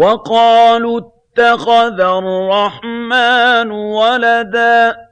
وَقَالُوا اتَّخَذَ الرَّحْمَٰنُ وَلَدًا